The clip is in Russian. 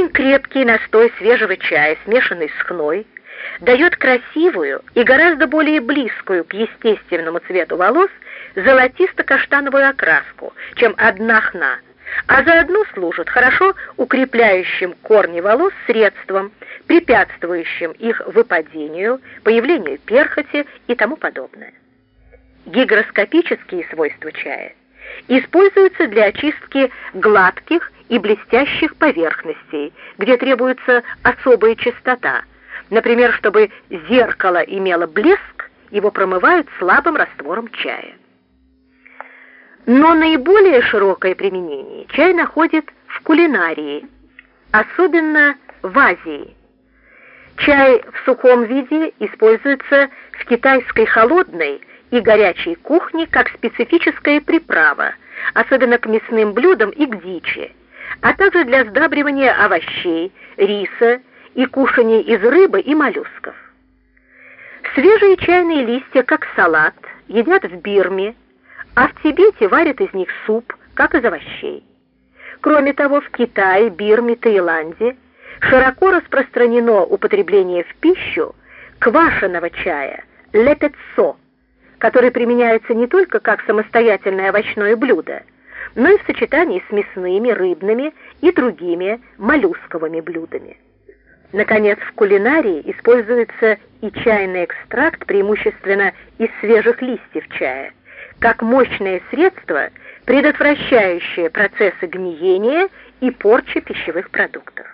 Очень крепкий настой свежего чая, смешанный с хной, дает красивую и гораздо более близкую к естественному цвету волос золотисто-каштановую окраску, чем одна хна, а заодно служит хорошо укрепляющим корни волос средством, препятствующим их выпадению, появлению перхоти и тому подобное. Гигроскопические свойства чая используются для очистки гладких и блестящих поверхностей, где требуется особая чистота. Например, чтобы зеркало имело блеск, его промывают слабым раствором чая. Но наиболее широкое применение чай находит в кулинарии, особенно в Азии. Чай в сухом виде используется в китайской холодной и горячей кухне как специфическая приправа, особенно к мясным блюдам и к дичи, а также для сдабривания овощей, риса и кушания из рыбы и моллюсков. Свежие чайные листья, как салат, едят в Бирме, а в Тибете варят из них суп, как из овощей. Кроме того, в Китае, Бирме, Таиланде широко распространено употребление в пищу квашеного чая лепетсо, который применяется не только как самостоятельное овощное блюдо, но и в сочетании с мясными, рыбными и другими моллюсковыми блюдами. Наконец, в кулинарии используется и чайный экстракт, преимущественно из свежих листьев чая, как мощное средство, предотвращающее процессы гниения и порчи пищевых продуктов.